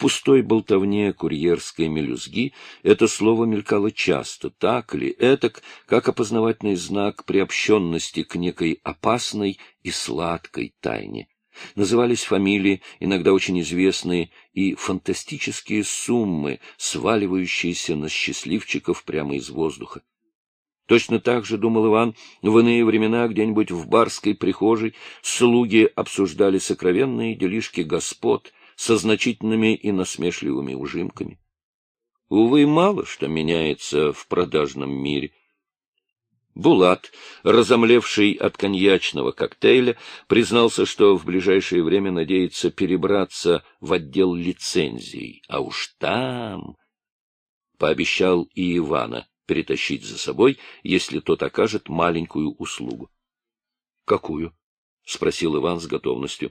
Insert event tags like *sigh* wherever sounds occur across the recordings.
пустой болтовне курьерской мелюзги это слово мелькало часто, так ли, этак, как опознавательный знак приобщенности к некой опасной и сладкой тайне. Назывались фамилии, иногда очень известные, и фантастические суммы, сваливающиеся на счастливчиков прямо из воздуха. Точно так же, думал Иван, в иные времена где-нибудь в барской прихожей слуги обсуждали сокровенные делишки господ со значительными и насмешливыми ужимками. Увы, мало что меняется в продажном мире. Булат, разомлевший от коньячного коктейля, признался, что в ближайшее время надеется перебраться в отдел лицензий, а уж там... Пообещал и Ивана перетащить за собой, если тот окажет маленькую услугу. — Какую? — спросил Иван с готовностью.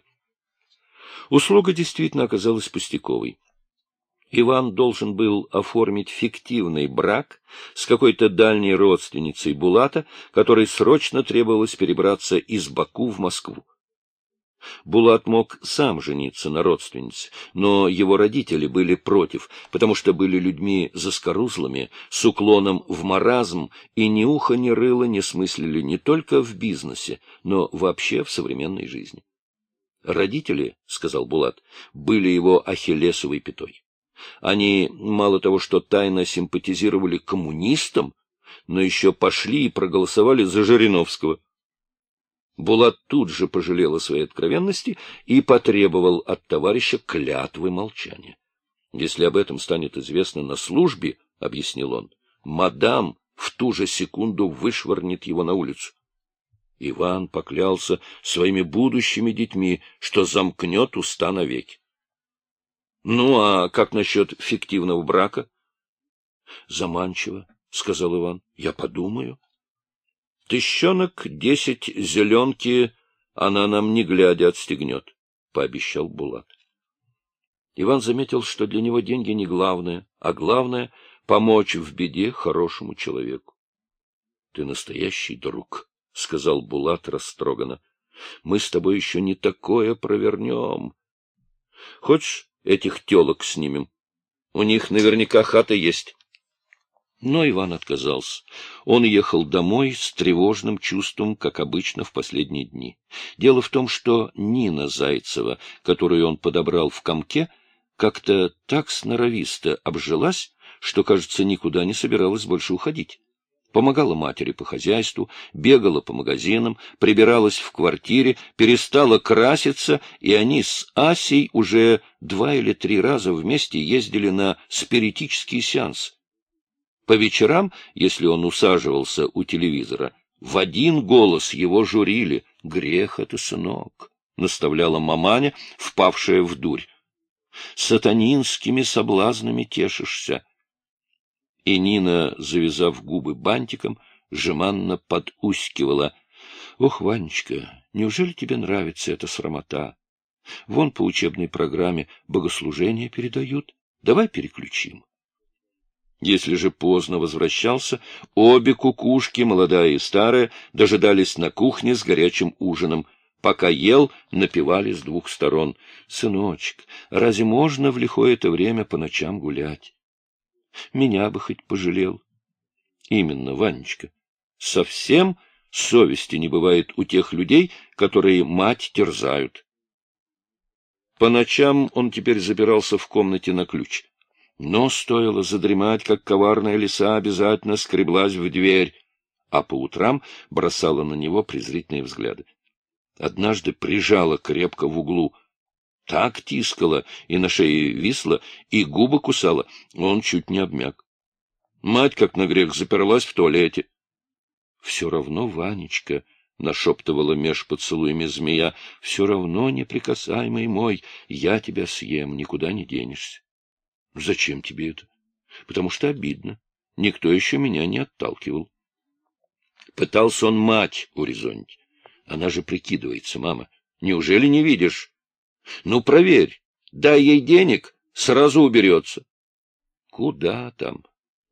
Услуга действительно оказалась пустяковой. Иван должен был оформить фиктивный брак с какой-то дальней родственницей Булата, которой срочно требовалось перебраться из Баку в Москву. Булат мог сам жениться на родственнице, но его родители были против, потому что были людьми заскорузлыми, с уклоном в маразм, и ни уха, ни рыла не смыслили не только в бизнесе, но вообще в современной жизни. Родители, — сказал Булат, — были его ахиллесовой пятой. Они мало того, что тайно симпатизировали коммунистам, но еще пошли и проголосовали за Жириновского. Булат тут же пожалел о своей откровенности и потребовал от товарища клятвы молчания. Если об этом станет известно на службе, — объяснил он, — мадам в ту же секунду вышвырнет его на улицу. Иван поклялся своими будущими детьми, что замкнет уста навеки. — Ну, а как насчет фиктивного брака? — Заманчиво, — сказал Иван. — Я подумаю. — Тыщенок десять зеленки она нам не глядя отстегнет, — пообещал Булат. Иван заметил, что для него деньги не главное, а главное — помочь в беде хорошему человеку. — Ты настоящий друг, — сказал Булат растроганно. — Мы с тобой еще не такое провернем. Хочешь, этих телок снимем. У них наверняка хата есть. Но Иван отказался. Он ехал домой с тревожным чувством, как обычно в последние дни. Дело в том, что Нина Зайцева, которую он подобрал в комке, как-то так сноровисто обжилась, что, кажется, никуда не собиралась больше уходить помогала матери по хозяйству, бегала по магазинам, прибиралась в квартире, перестала краситься, и они с Асей уже два или три раза вместе ездили на спиритический сеанс. По вечерам, если он усаживался у телевизора, в один голос его журили «Грех это, сынок», — наставляла маманя, впавшая в дурь. «Сатанинскими соблазнами тешишься» и Нина, завязав губы бантиком, жеманно подускивала. — Ох, Ванечка, неужели тебе нравится эта срамота? Вон по учебной программе богослужения передают. Давай переключим. Если же поздно возвращался, обе кукушки, молодая и старая, дожидались на кухне с горячим ужином. Пока ел, напевали с двух сторон. «Сыночек, разве можно в лихое это время по ночам гулять? Меня бы хоть пожалел. Именно, Ванечка. Совсем совести не бывает у тех людей, которые мать терзают. По ночам он теперь забирался в комнате на ключ. Но стоило задремать, как коварная лиса обязательно скреблась в дверь, а по утрам бросала на него презрительные взгляды. Однажды прижала крепко в углу — так тискала, и на шее висла, и губы кусала, он чуть не обмяк. Мать, как на грех, заперлась в туалете. — Все равно, Ванечка, — нашептывала меж поцелуями змея, — все равно, неприкасаемый мой, я тебя съем, никуда не денешься. — Зачем тебе это? — Потому что обидно. Никто еще меня не отталкивал. Пытался он мать урезонить. Она же прикидывается, мама. Неужели не видишь? Ну, проверь. Дай ей денег, сразу уберется. Куда там?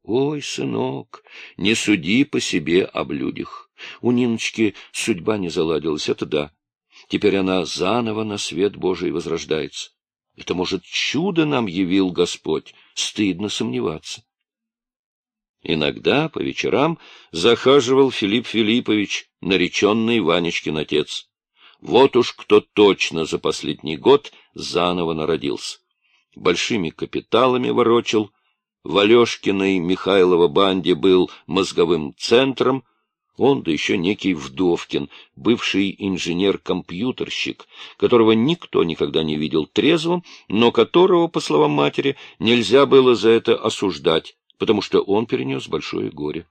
Ой, сынок, не суди по себе об людях. У Ниночки судьба не заладилась, это да. Теперь она заново на свет Божий возрождается. Это, может, чудо нам явил Господь, стыдно сомневаться. Иногда по вечерам захаживал Филипп Филиппович, нареченный Ванечкин отец. Вот уж кто точно за последний год заново народился. Большими капиталами ворочил, в Алешкиной Михайлова банде был мозговым центром, он, да еще некий Вдовкин, бывший инженер-компьютерщик, которого никто никогда не видел трезвым, но которого, по словам матери, нельзя было за это осуждать, потому что он перенес большое горе.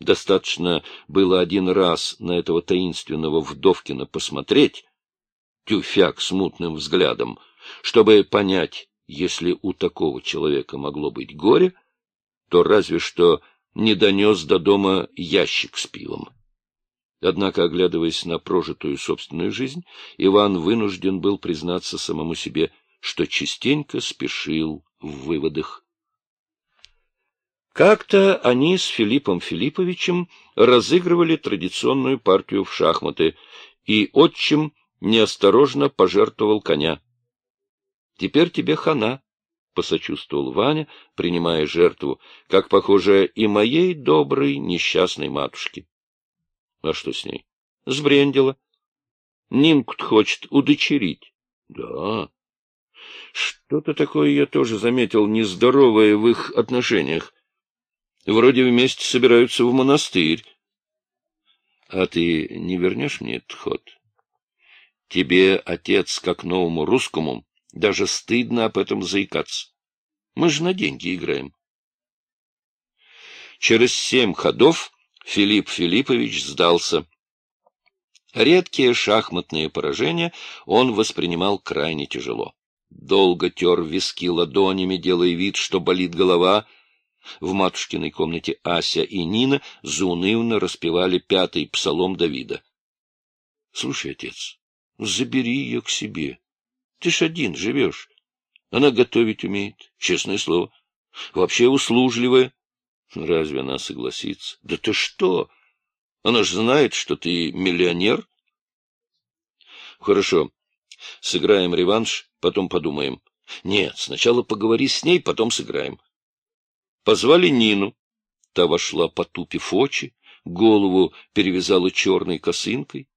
Достаточно было один раз на этого таинственного Вдовкина посмотреть, тюфяк с мутным взглядом, чтобы понять, если у такого человека могло быть горе, то разве что не донес до дома ящик с пивом. Однако, оглядываясь на прожитую собственную жизнь, Иван вынужден был признаться самому себе, что частенько спешил в выводах. Как-то они с Филиппом Филипповичем разыгрывали традиционную партию в шахматы, и отчим неосторожно пожертвовал коня. «Теперь тебе хана», — посочувствовал Ваня, принимая жертву, как, похоже, и моей доброй несчастной матушке. — А что с ней? — Сбрендила. Нимку-то хочет удочерить. — Да. Что-то такое я тоже заметил нездоровое в их отношениях. Вроде вместе собираются в монастырь. А ты не вернешь мне этот ход? Тебе, отец, как новому русскому, даже стыдно об этом заикаться. Мы же на деньги играем. Через семь ходов Филипп Филиппович сдался. Редкие шахматные поражения он воспринимал крайне тяжело. Долго тер виски ладонями, делая вид, что болит голова. В матушкиной комнате Ася и Нина заунывно распевали пятый псалом Давида. — Слушай, отец, забери ее к себе. Ты ж один живешь. Она готовить умеет, честное слово. Вообще услужливая. Разве она согласится? Да ты что? Она ж знает, что ты миллионер. Хорошо. Сыграем реванш, потом подумаем. Нет, сначала поговори с ней, потом сыграем. Позвали Нину. Та вошла, потупив очи, голову перевязала черной косынкой.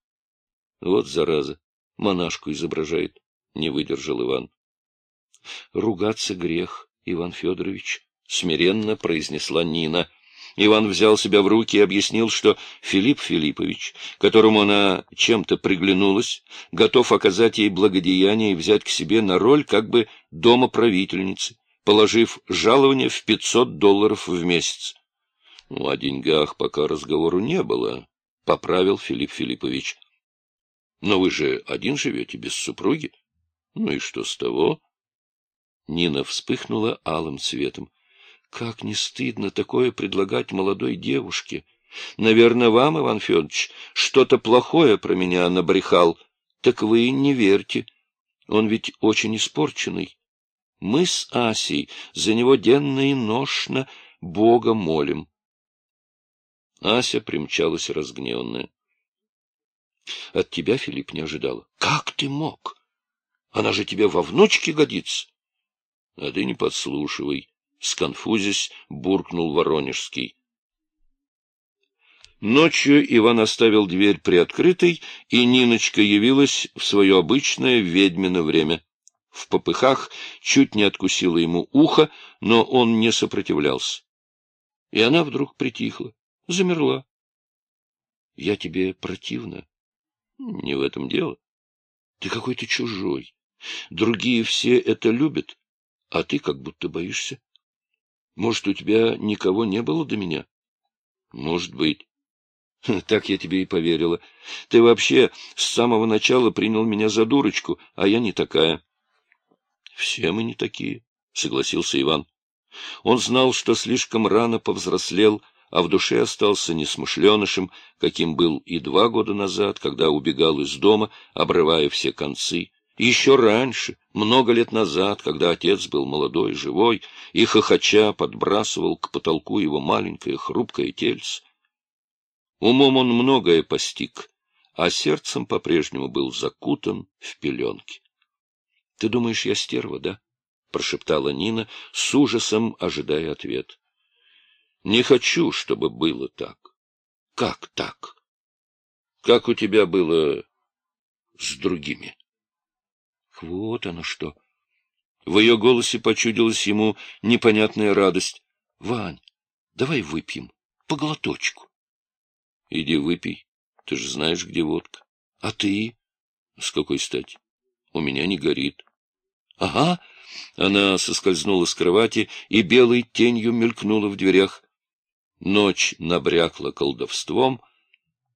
Вот зараза, монашку изображает. — не выдержал Иван. — Ругаться грех, Иван Федорович, — смиренно произнесла Нина. Иван взял себя в руки и объяснил, что Филипп Филиппович, которому она чем-то приглянулась, готов оказать ей благодеяние и взять к себе на роль как бы домоправительницы, положив жалование в пятьсот долларов в месяц. — Ну, о деньгах пока разговору не было, — поправил Филипп Филиппович. — Но вы же один живете, без супруги? — ну и что с того? Нина вспыхнула алым цветом. Как не стыдно такое предлагать молодой девушке. Наверное, вам, Иван Федорович, что-то плохое про меня набрехал. Так вы не верьте. Он ведь очень испорченный. Мы с Асей за него денно и ношно Бога молим. Ася примчалась разгневанная. — От тебя, Филипп, не ожидала. — Как ты мог? Она же тебе во внучке годится. — А ты не подслушивай, — сконфузясь, буркнул Воронежский. Ночью Иван оставил дверь приоткрытой, и Ниночка явилась в свое обычное ведьмино время. В попыхах чуть не откусила ему ухо, но он не сопротивлялся. И она вдруг притихла, замерла. — Я тебе противна? — Не в этом дело. Ты какой-то чужой. Другие все это любят, а ты как будто боишься. Может, у тебя никого не было до меня? Может быть. *laughs* Так я тебе и поверила. Ты вообще с самого начала принял меня за дурочку, а я не такая. Все мы не такие, — согласился Иван. Он знал, что слишком рано повзрослел, а в душе остался несмышленышем, каким был и два года назад, когда убегал из дома, обрывая все концы, еще раньше, много лет назад, когда отец был молодой, живой, и хохоча подбрасывал к потолку его маленькое хрупкое тельце. Умом он многое постиг, а сердцем по-прежнему был закутан в пеленки. Ты думаешь, я стерва, да? — прошептала Нина, с ужасом ожидая ответ. — Не хочу, чтобы было так. — Как так? — Как у тебя было с другими? — Вот оно что! В ее голосе почудилась ему непонятная радость. — Вань, давай выпьем по глоточку. — Иди выпей. Ты же знаешь, где водка. — А ты? — С какой стати? У меня не горит. — Ага. Она соскользнула с кровати и белой тенью мелькнула в дверях. Ночь набрякла колдовством.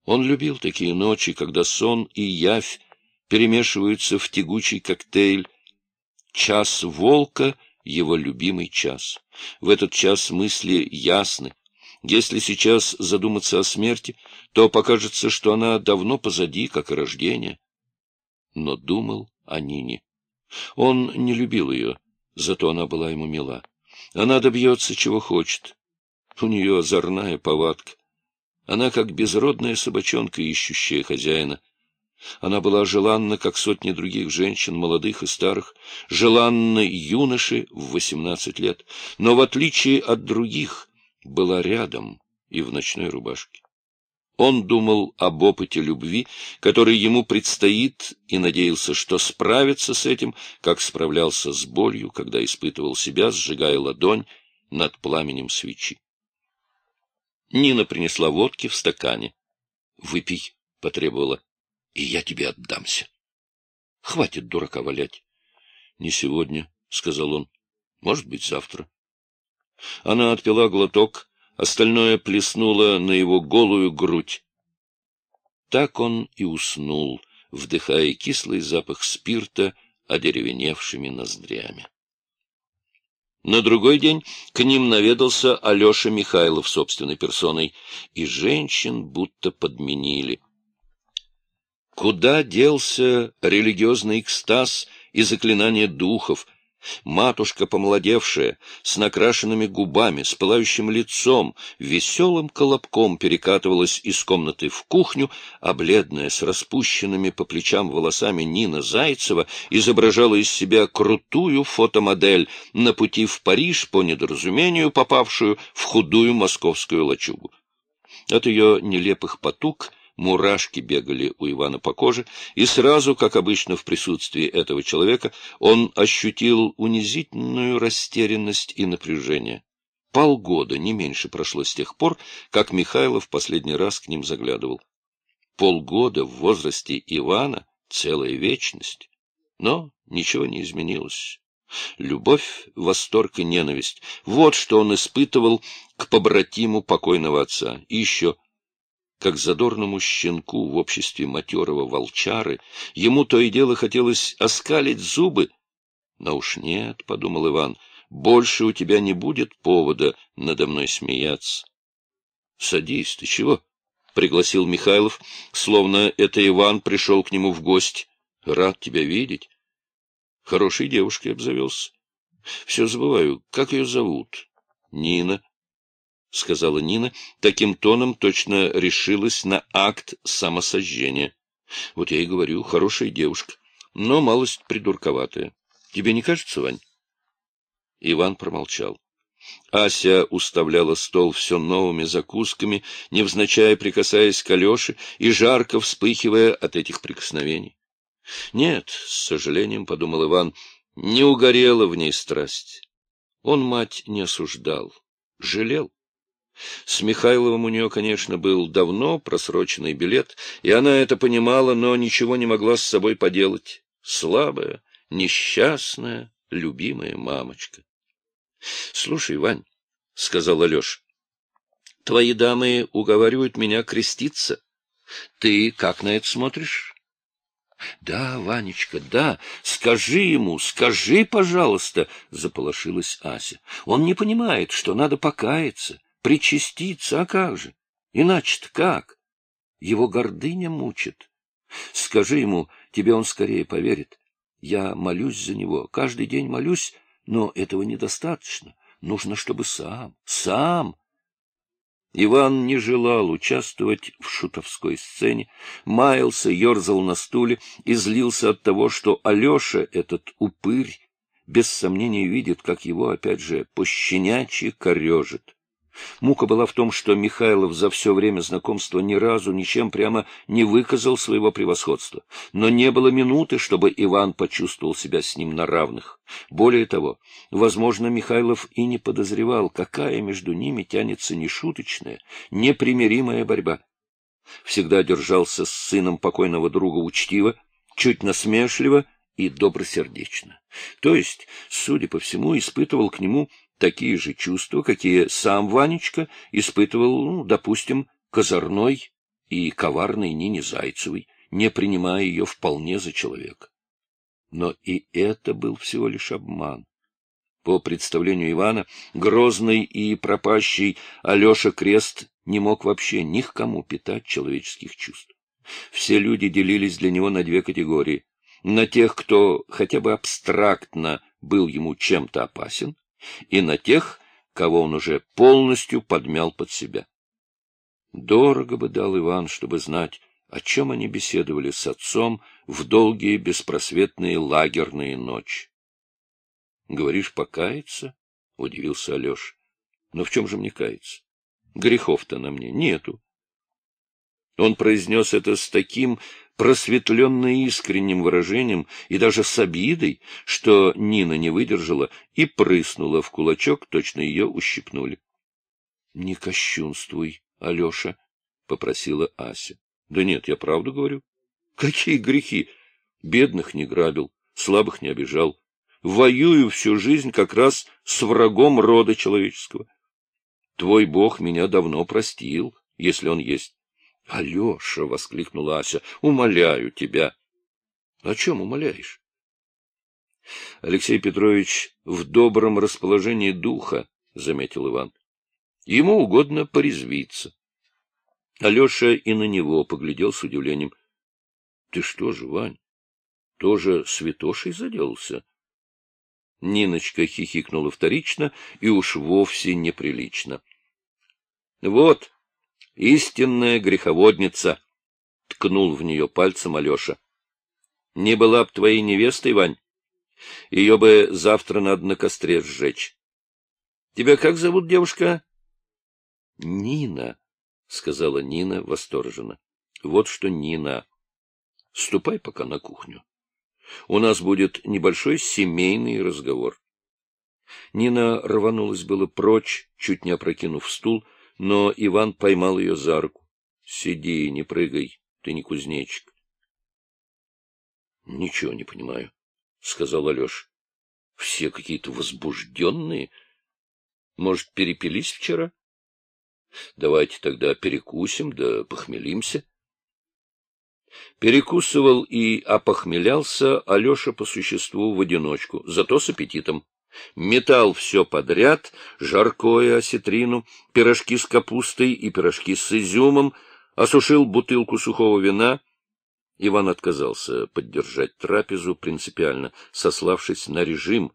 Он любил такие ночи, когда сон и явь перемешиваются в тягучий коктейль. Час волка — его любимый час. В этот час мысли ясны. Если сейчас задуматься о смерти, то покажется, что она давно позади, как и рождение. Но думал о Нине. Он не любил ее, зато она была ему мила. Она добьется, чего хочет. У нее озорная повадка. Она как безродная собачонка, ищущая хозяина. Она была желанна, как сотни других женщин, молодых и старых, желанна юноши в восемнадцать лет, но, в отличие от других, была рядом и в ночной рубашке. Он думал об опыте любви, который ему предстоит, и надеялся, что справится с этим, как справлялся с болью, когда испытывал себя, сжигая ладонь над пламенем свечи. Нина принесла водки в стакане. — Выпей, — потребовала, — и я тебе отдамся. — Хватит дурака валять. — Не сегодня, — сказал он. — Может быть, завтра. Она отпила глоток, остальное плеснуло на его голую грудь. Так он и уснул, вдыхая кислый запах спирта одеревеневшими ноздрями. На другой день к ним наведался Алеша Михайлов собственной персоной, и женщин будто подменили. Куда делся религиозный экстаз и заклинание духов — Матушка, помолодевшая, с накрашенными губами, с пылающим лицом, веселым колобком перекатывалась из комнаты в кухню, а бледная, с распущенными по плечам волосами Нина Зайцева изображала из себя крутую фотомодель на пути в Париж по недоразумению, попавшую в худую московскую лачугу. От ее нелепых потуг мурашки бегали у Ивана по коже, и сразу, как обычно в присутствии этого человека, он ощутил унизительную растерянность и напряжение. Полгода, не меньше, прошло с тех пор, как Михайлов последний раз к ним заглядывал. Полгода в возрасте Ивана — целая вечность. Но ничего не изменилось. Любовь, восторг и ненависть — вот что он испытывал к побратиму покойного отца. И еще как задорному щенку в обществе матерого волчары, ему то и дело хотелось оскалить зубы. Но уж нет, — подумал Иван, — больше у тебя не будет повода надо мной смеяться. — Садись, ты чего? — пригласил Михайлов, словно это Иван пришел к нему в гости. — Рад тебя видеть. Хорошей девушкой обзавелся. Все забываю, как ее зовут? Нина. — сказала Нина, таким тоном точно решилась на акт самосожжения. — Вот я и говорю, хорошая девушка, но малость придурковатая. Тебе не кажется, Вань? Иван промолчал. Ася уставляла стол все новыми закусками, невзначай прикасаясь к Алёше и жарко вспыхивая от этих прикосновений. Нет, с сожалением, — подумал Иван, — не угорела в ней страсть. Он мать не осуждал, жалел. С Михайловым у нее, конечно, был давно просроченный билет, и она это понимала, но ничего не могла с собой поделать. Слабая, несчастная, любимая мамочка. — Слушай, Вань, — сказал Алеша, — твои дамы уговаривают меня креститься. Ты как на это смотришь? — Да, Ванечка, да, скажи ему, скажи, пожалуйста, — заполошилась Ася. — Он не понимает, что надо покаяться причаститься, а как же? Иначе-то как? Его гордыня мучит. Скажи ему, тебе он скорее поверит. Я молюсь за него, каждый день молюсь, но этого недостаточно. Нужно, чтобы сам, сам. Иван не желал участвовать в шутовской сцене, маялся, ерзал на стуле и злился от того, что Алеша, этот упырь, без сомнения видит, как его, опять же, пощенячьи корежит. Мука была в том, что Михайлов за все время знакомства ни разу ничем прямо не выказал своего превосходства, но не было минуты, чтобы Иван почувствовал себя с ним на равных. Более того, возможно, Михайлов и не подозревал, какая между ними тянется нешуточная, непримиримая борьба. Всегда держался с сыном покойного друга учтиво, чуть насмешливо и добросердечно. То есть, судя по всему, испытывал к нему такие же чувства, какие сам Ванечка испытывал, ну, допустим, козырной и коварной Нине Зайцевой, не принимая ее вполне за человека. Но и это был всего лишь обман. По представлению Ивана, грозный и пропащий Алеша Крест не мог вообще ни к кому питать человеческих чувств. Все люди делились для него на две категории. На тех, кто хотя бы абстрактно был ему чем-то опасен, и на тех, кого он уже полностью подмял под себя. Дорого бы дал Иван, чтобы знать, о чем они беседовали с отцом в долгие беспросветные лагерные ночи. — Говоришь, покаяться? — удивился Алеша. — Но в чем же мне каяться? Грехов-то на мне нету. Он произнес это с таким просветленно искренним выражением и даже с обидой, что Нина не выдержала и прыснула в кулачок, точно ее ущипнули. — Не кощунствуй, Алеша, — попросила Ася. — Да нет, я правду говорю. — Какие грехи! Бедных не грабил, слабых не обижал. Воюю всю жизнь как раз с врагом рода человеческого. Твой бог меня давно простил, если он есть. — Алеша! — воскликнула Ася. — Умоляю тебя. — О чем умоляешь? Алексей Петрович в добром расположении духа, — заметил Иван. Ему угодно порезвиться. Алеша и на него поглядел с удивлением. — Ты что же, Вань, тоже святошей заделался? Ниночка хихикнула вторично и уж вовсе неприлично. — Вот, Истинная греховодница! — ткнул в нее пальцем Алеша. — Не была б твоей невестой, Вань. Ее бы завтра надо на костре сжечь. — Тебя как зовут, девушка? — Нина, — сказала Нина восторженно. — Вот что, Нина, ступай пока на кухню. У нас будет небольшой семейный разговор. Нина рванулась было прочь, чуть не опрокинув стул, — но Иван поймал ее за руку. — Сиди, не прыгай, ты не кузнечик. — Ничего не понимаю, — сказал Алеша. — Все какие-то возбужденные. Может, перепились вчера? Давайте тогда перекусим, да похмелимся. Перекусывал и опохмелялся Алеша по существу в одиночку, зато с аппетитом метал все подряд, жаркое осетрину, пирожки с капустой и пирожки с изюмом, осушил бутылку сухого вина. Иван отказался поддержать трапезу принципиально, сославшись на режим.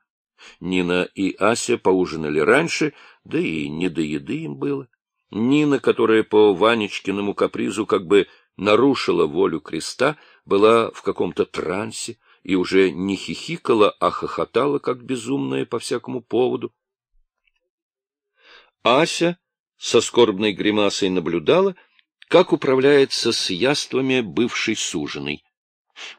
Нина и Ася поужинали раньше, да и не до еды им было. Нина, которая по Ванечкиному капризу как бы нарушила волю креста, была в каком-то трансе, и уже не хихикала, а хохотала, как безумная, по всякому поводу. Ася со скорбной гримасой наблюдала, как управляется с яствами бывшей суженой.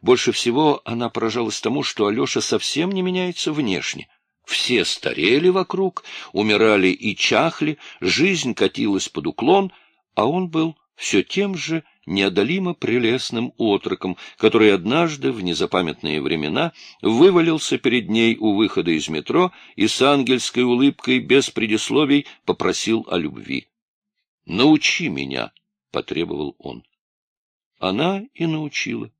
Больше всего она поражалась тому, что Алеша совсем не меняется внешне. Все старели вокруг, умирали и чахли, жизнь катилась под уклон, а он был все тем же неодолимо прелестным отроком, который однажды в незапамятные времена вывалился перед ней у выхода из метро и с ангельской улыбкой без предисловий попросил о любви. «Научи меня», — потребовал он. Она и научила.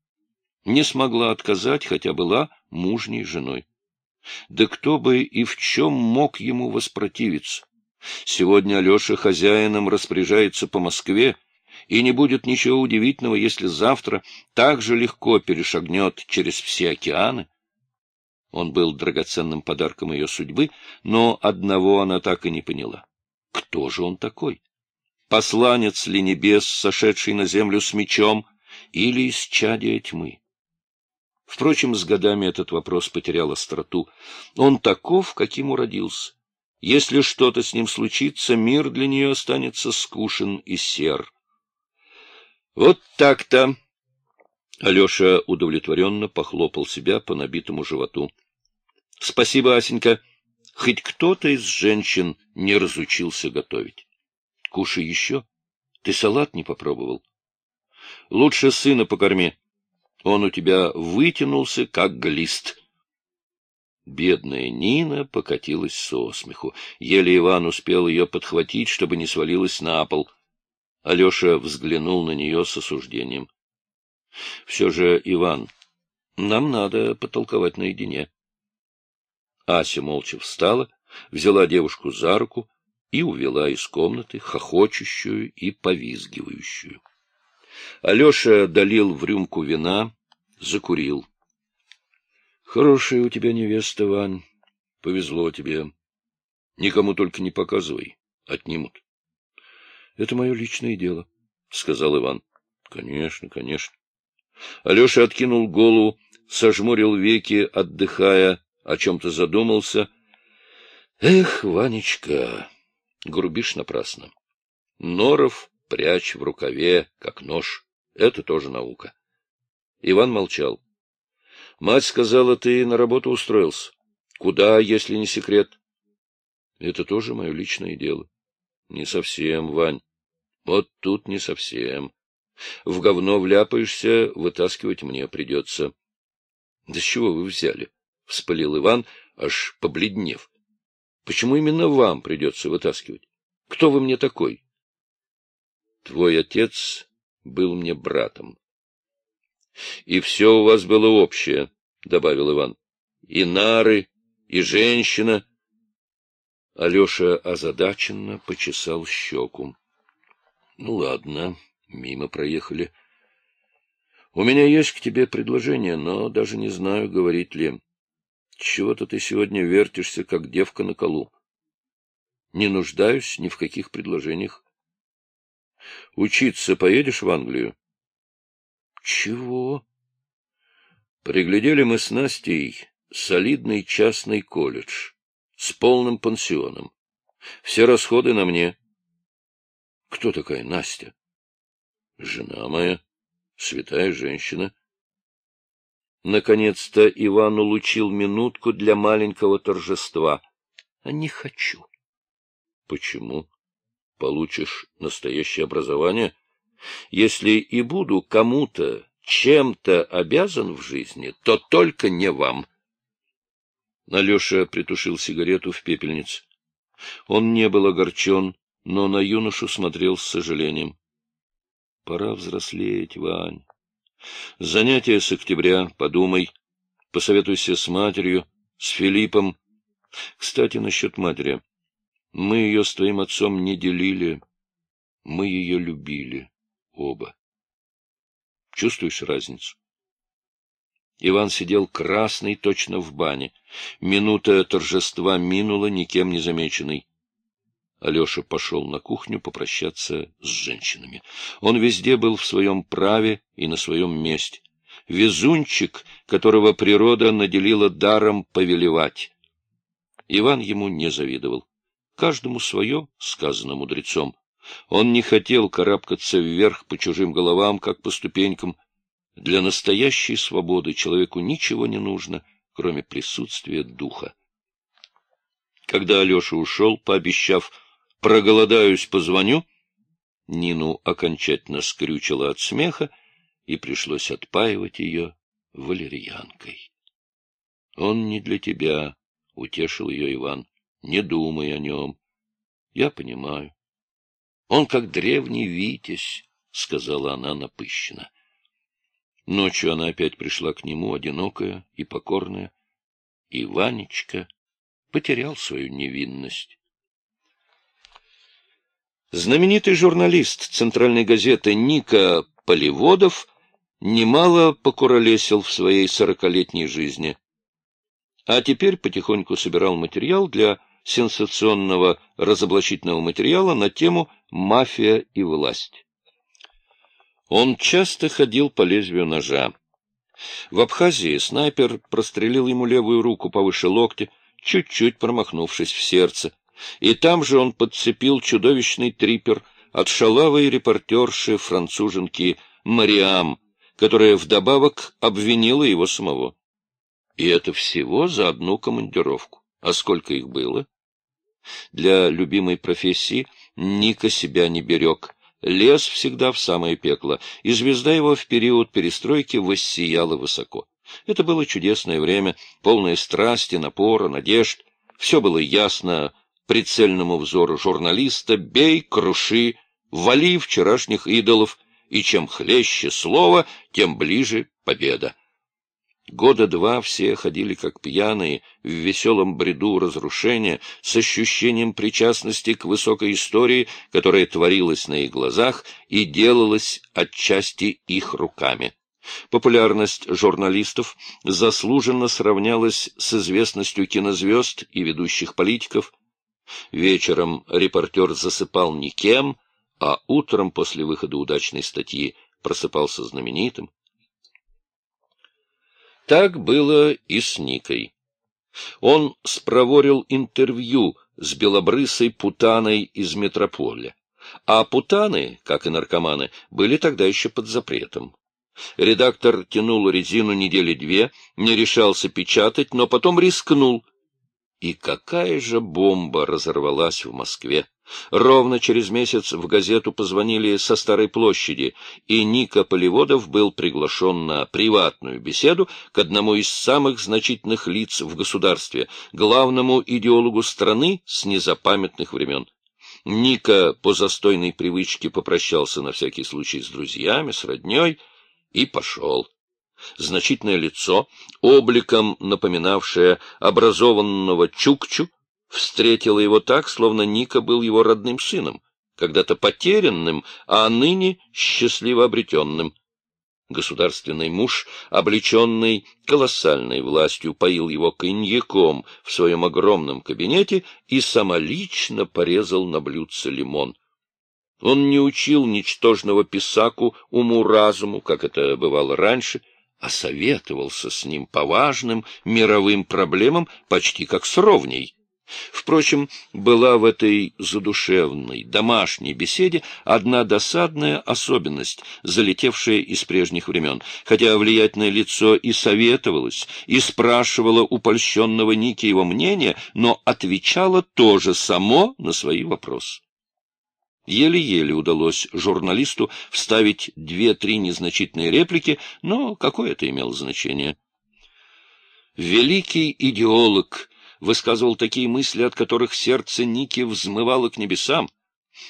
Не смогла отказать, хотя была мужней женой. Да кто бы и в чем мог ему воспротивиться? Сегодня Алеша хозяином распоряжается по Москве, и не будет ничего удивительного, если завтра так же легко перешагнет через все океаны. Он был драгоценным подарком ее судьбы, но одного она так и не поняла. Кто же он такой? посланец ли небес, сошедший на землю с мечом, или из чадия тьмы? Впрочем, с годами этот вопрос потерял остроту. Он таков, каким уродился. Если что-то с ним случится, мир для нее останется скушен и сер. Вот так-то. Алеша удовлетворенно похлопал себя по набитому животу. — Спасибо, Асенька. Хоть кто-то из женщин не разучился готовить. — Кушай еще. Ты салат не попробовал? — Лучше сына покорми. Он у тебя вытянулся, как глист. Бедная Нина покатилась со смеху. Еле Иван успел ее подхватить, чтобы не свалилась на пол. Алеша взглянул на нее с осуждением. — Все же, Иван, нам надо потолковать наедине. Ася молча встала, взяла девушку за руку и увела из комнаты, хохочущую и повизгивающую. Алеша долил в рюмку вина, закурил. — Хорошая у тебя невеста, Вань. Повезло тебе. Никому только не показывай. Отнимут. — Это мое личное дело, — сказал Иван. — Конечно, конечно. Алеша откинул голову, сожмурил веки, отдыхая, о чем-то задумался. — Эх, Ванечка, грубишь напрасно. Норов прячь в рукаве, как нож. Это тоже наука. Иван молчал. — Мать сказала, ты на работу устроился. Куда, если не секрет? — Это тоже мое личное дело. — Не совсем, Вань. Вот тут не совсем. В говно вляпаешься, вытаскивать мне придется. — Да с чего вы взяли? — вспылил Иван, аж побледнев. — Почему именно вам придется вытаскивать? Кто вы мне такой? — Твой отец был мне братом. — И все у вас было общее, — добавил Иван. — И нары, и женщина. Алеша озадаченно почесал щеку. — Ну, ладно, мимо проехали. — У меня есть к тебе предложение, но даже не знаю, говорить ли. Чего-то ты сегодня вертишься, как девка на колу. Не нуждаюсь ни в каких предложениях. Учиться поедешь в Англию? Чего? Приглядели мы с Настей солидный частный колледж с полным пансионом. Все расходы на мне. Кто такая Настя? Жена моя, святая женщина. Наконец-то Иван улучил минутку для маленького торжества. А не хочу. Почему? Получишь настоящее образование? Если и буду кому-то чем-то обязан в жизни, то только не вам. Алеша притушил сигарету в пепельнице. Он не был огорчен, но на юношу смотрел с сожалением. — Пора взрослеть, Вань. Занятия с октября, подумай. Посоветуйся с матерью, с Филиппом. Кстати, насчет матери. Мы ее с твоим отцом не делили. Мы ее любили. Оба. Чувствуешь разницу? Иван сидел красный, точно в бане. Минута торжества минула, никем не замеченный. Алеша пошел на кухню попрощаться с женщинами. Он везде был в своем праве и на своем месте. Везунчик, которого природа наделила даром повелевать. Иван ему не завидовал. Каждому свое, сказано мудрецом. Он не хотел карабкаться вверх по чужим головам, как по ступенькам. Для настоящей свободы человеку ничего не нужно, кроме присутствия духа. Когда Алеша ушел, пообещав проголодаюсь, позвоню. Нину окончательно скрючило от смеха, и пришлось отпаивать ее валерьянкой. — Он не для тебя, — утешил ее Иван. — Не думай о нем. Я понимаю. — Он как древний Витязь, — сказала она напыщенно. Ночью она опять пришла к нему, одинокая и покорная, и Ванечка потерял свою невинность. Знаменитый журналист центральной газеты Ника Поливодов немало покуролесил в своей сорокалетней жизни, а теперь потихоньку собирал материал для сенсационного разоблачительного материала на тему мафия и власть. Он часто ходил по лезвию ножа. В Абхазии снайпер прострелил ему левую руку повыше локтя, чуть-чуть промахнувшись в сердце, и там же он подцепил чудовищный трипер от шалавой репортерши француженки Мариам, которая вдобавок обвинила его самого. И это всего за одну командировку. А сколько их было? Для любимой профессии Ника себя не берег. Лез всегда в самое пекло, и звезда его в период перестройки воссияла высоко. Это было чудесное время, полное страсти, напора, надежд. Все было ясно прицельному взору журналиста «бей, круши, вали вчерашних идолов», и чем хлеще слово, тем ближе победа. Года два все ходили как пьяные, в веселом бреду разрушения, с ощущением причастности к высокой истории, которая творилась на их глазах и делалась отчасти их руками. Популярность журналистов заслуженно сравнялась с известностью кинозвезд и ведущих политиков. Вечером репортер засыпал никем, а утром после выхода удачной статьи просыпался знаменитым. Так было и с Никой. Он спроворил интервью с белобрысой путаной из метрополя. А путаны, как и наркоманы, были тогда еще под запретом. Редактор тянул резину недели две, не решался печатать, но потом рискнул. И какая же бомба разорвалась в Москве! Ровно через месяц в газету позвонили со Старой площади, и Ника Полеводов был приглашен на приватную беседу к одному из самых значительных лиц в государстве, главному идеологу страны с незапамятных времен. Ника по застойной привычке попрощался на всякий случай с друзьями, с родней и пошел. Значительное лицо, обликом напоминавшее образованного Чукчу, встретила его так, словно Ника был его родным сыном, когда-то потерянным, а ныне счастливо обретенным. Государственный муж, облеченный колоссальной властью, поил его коньяком в своем огромном кабинете и самолично порезал на блюдце лимон. Он не учил ничтожного писаку уму-разуму, как это бывало раньше, а советовался с ним по важным мировым проблемам почти как с ровней. Впрочем, была в этой задушевной, домашней беседе одна досадная особенность, залетевшая из прежних времен. Хотя влиятельное лицо и советовалось, и спрашивало у польщенного Ники его мнение, но отвечало тоже само на свои вопросы. Еле-еле удалось журналисту вставить две-три незначительные реплики, но какое это имело значение? Великий идеолог высказывал такие мысли, от которых сердце Ники взмывало к небесам.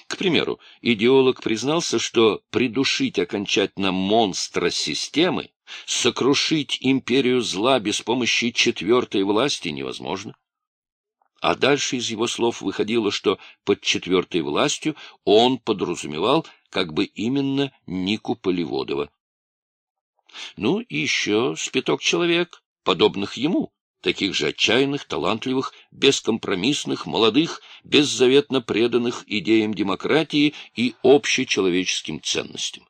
К примеру, идеолог признался, что придушить окончательно монстра системы, сокрушить империю зла без помощи четвертой власти невозможно. А дальше из его слов выходило, что под четвертой властью он подразумевал как бы именно Нику Полеводова. Ну и еще спиток человек, подобных ему, таких же отчаянных, талантливых, бескомпромиссных, молодых, беззаветно преданных идеям демократии и общечеловеческим ценностям.